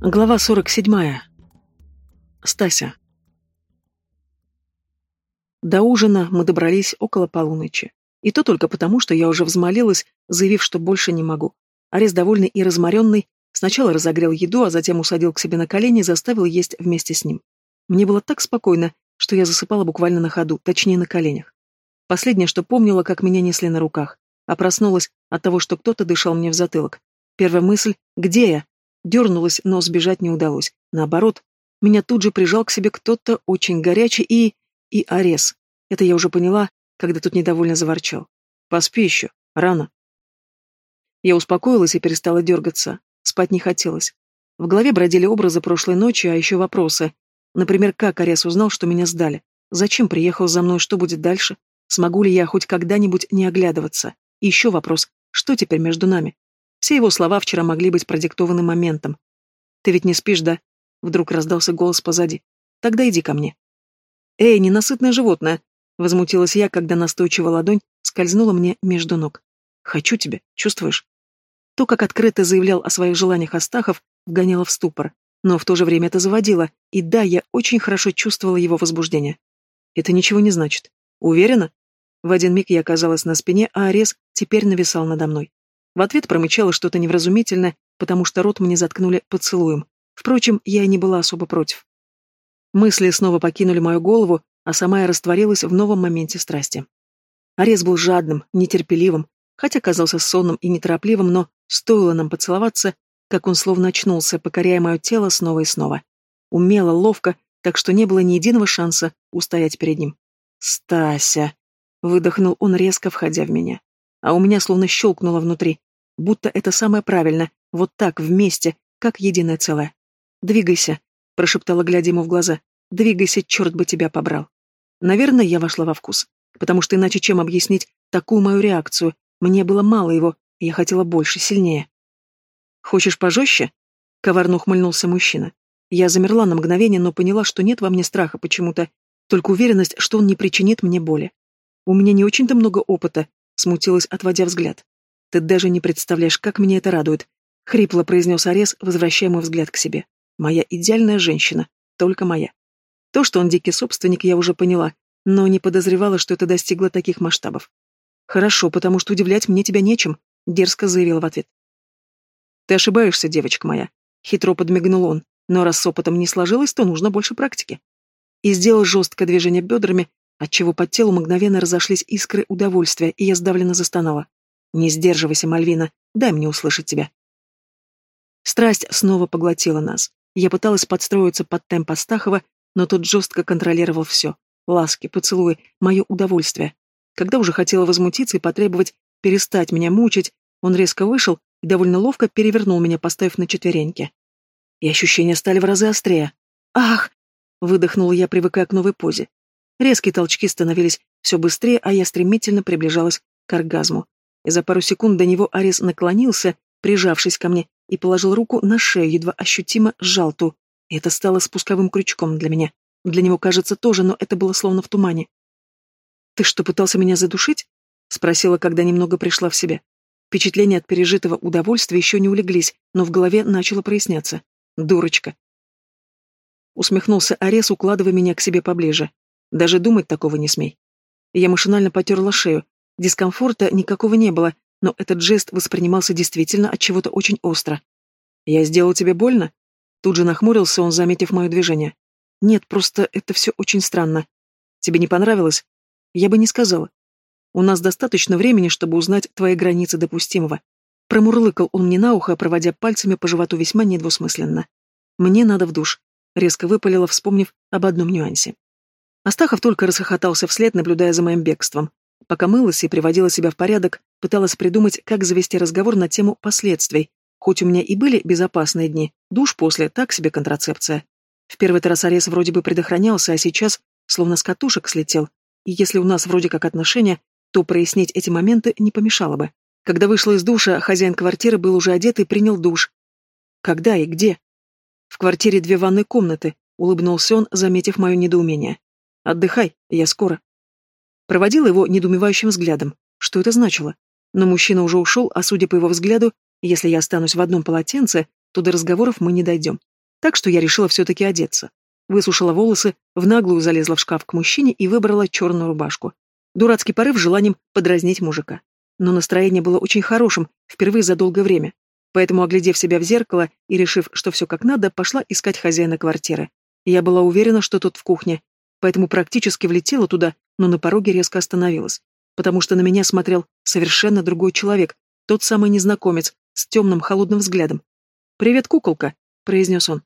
Глава 47. Стася. До ужина мы добрались около полуночи. И то только потому, что я уже взмолилась, заявив, что больше не могу. Арес, довольный и разморенный, сначала разогрел еду, а затем усадил к себе на колени и заставил есть вместе с ним. Мне было так спокойно, что я засыпала буквально на ходу, точнее на коленях. Последнее, что помнила, как меня несли на руках, а проснулась от того, что кто-то дышал мне в затылок. Первая мысль — где я? Дернулась, но сбежать не удалось. Наоборот, меня тут же прижал к себе кто-то очень горячий и... и Арес. Это я уже поняла, когда тут недовольно заворчал. «Поспи еще. Рано». Я успокоилась и перестала дергаться. Спать не хотелось. В голове бродили образы прошлой ночи, а еще вопросы. Например, как Арес узнал, что меня сдали? Зачем приехал за мной, что будет дальше? Смогу ли я хоть когда-нибудь не оглядываться? И еще вопрос, что теперь между нами? Все его слова вчера могли быть продиктованы моментом. «Ты ведь не спишь, да?» Вдруг раздался голос позади. «Тогда иди ко мне». «Эй, ненасытное животное!» Возмутилась я, когда настойчивая ладонь скользнула мне между ног. «Хочу тебя, чувствуешь?» То, как открыто заявлял о своих желаниях Астахов, вгоняло в ступор. Но в то же время это заводило, и да, я очень хорошо чувствовала его возбуждение. Это ничего не значит. Уверена? В один миг я оказалась на спине, а Арес теперь нависал надо мной. В ответ промычала что-то невразумительное, потому что рот мне заткнули поцелуем. Впрочем, я и не была особо против. Мысли снова покинули мою голову, а сама я растворилась в новом моменте страсти. Арес был жадным, нетерпеливым, хотя казался сонным и неторопливым, но стоило нам поцеловаться, как он словно очнулся, покоряя мое тело снова и снова. Умело, ловко, так что не было ни единого шанса устоять перед ним. «Стася!» — выдохнул он резко, входя в меня. А у меня словно щелкнуло внутри будто это самое правильное, вот так, вместе, как единое целое. «Двигайся», — прошептала, глядя ему в глаза. «Двигайся, черт бы тебя побрал». Наверное, я вошла во вкус, потому что иначе чем объяснить такую мою реакцию? Мне было мало его, я хотела больше, сильнее. «Хочешь пожестче?» — коварно ухмыльнулся мужчина. Я замерла на мгновение, но поняла, что нет во мне страха почему-то, только уверенность, что он не причинит мне боли. У меня не очень-то много опыта, смутилась, отводя взгляд. Ты даже не представляешь, как меня это радует, хрипло произнес Арес, возвращая мой взгляд к себе. Моя идеальная женщина, только моя. То, что он дикий собственник, я уже поняла, но не подозревала, что это достигло таких масштабов. Хорошо, потому что удивлять мне тебя нечем, дерзко заявил в ответ. Ты ошибаешься, девочка моя, хитро подмигнул он, но раз с опытом не сложилось, то нужно больше практики. И сделал жесткое движение бедрами, отчего по телу мгновенно разошлись искры удовольствия, и я сдавленно застонала. Не сдерживайся, Мальвина, дай мне услышать тебя. Страсть снова поглотила нас. Я пыталась подстроиться под темп Астахова, но тот жестко контролировал все. Ласки, поцелуи, мое удовольствие. Когда уже хотела возмутиться и потребовать перестать меня мучить, он резко вышел и довольно ловко перевернул меня, поставив на четвереньки. И ощущения стали в разы острее. «Ах!» — выдохнула я, привыкая к новой позе. Резкие толчки становились все быстрее, а я стремительно приближалась к оргазму и за пару секунд до него Арис наклонился, прижавшись ко мне, и положил руку на шею, едва ощутимо сжал ту. И это стало спусковым крючком для меня. Для него, кажется, тоже, но это было словно в тумане. «Ты что, пытался меня задушить?» — спросила, когда немного пришла в себя. Впечатления от пережитого удовольствия еще не улеглись, но в голове начало проясняться. «Дурочка!» Усмехнулся Арес, укладывая меня к себе поближе. «Даже думать такого не смей». Я машинально потерла шею, Дискомфорта никакого не было, но этот жест воспринимался действительно от чего-то очень остро. «Я сделал тебе больно?» Тут же нахмурился он, заметив мое движение. «Нет, просто это все очень странно. Тебе не понравилось?» «Я бы не сказала. У нас достаточно времени, чтобы узнать твои границы допустимого». Промурлыкал он мне на ухо, проводя пальцами по животу весьма недвусмысленно. «Мне надо в душ», — резко выпалила, вспомнив об одном нюансе. Астахов только расхохотался вслед, наблюдая за моим бегством. Пока мылась и приводила себя в порядок, пыталась придумать, как завести разговор на тему последствий. Хоть у меня и были безопасные дни, душ после, так себе контрацепция. В первый раз Арес вроде бы предохранялся, а сейчас словно с катушек слетел. И если у нас вроде как отношения, то прояснить эти моменты не помешало бы. Когда вышла из душа, хозяин квартиры был уже одет и принял душ. Когда и где? В квартире две ванные комнаты, улыбнулся он, заметив мое недоумение. Отдыхай, я скоро. Проводила его недоумевающим взглядом. Что это значило? Но мужчина уже ушел, а судя по его взгляду, если я останусь в одном полотенце, то до разговоров мы не дойдем. Так что я решила все-таки одеться. Высушила волосы, в наглую залезла в шкаф к мужчине и выбрала черную рубашку. Дурацкий порыв желанием подразнить мужика. Но настроение было очень хорошим, впервые за долгое время. Поэтому, оглядев себя в зеркало и решив, что все как надо, пошла искать хозяина квартиры. Я была уверена, что тот в кухне, поэтому практически влетела туда, но на пороге резко остановилась, потому что на меня смотрел совершенно другой человек, тот самый незнакомец, с темным холодным взглядом. «Привет, куколка», — произнес он.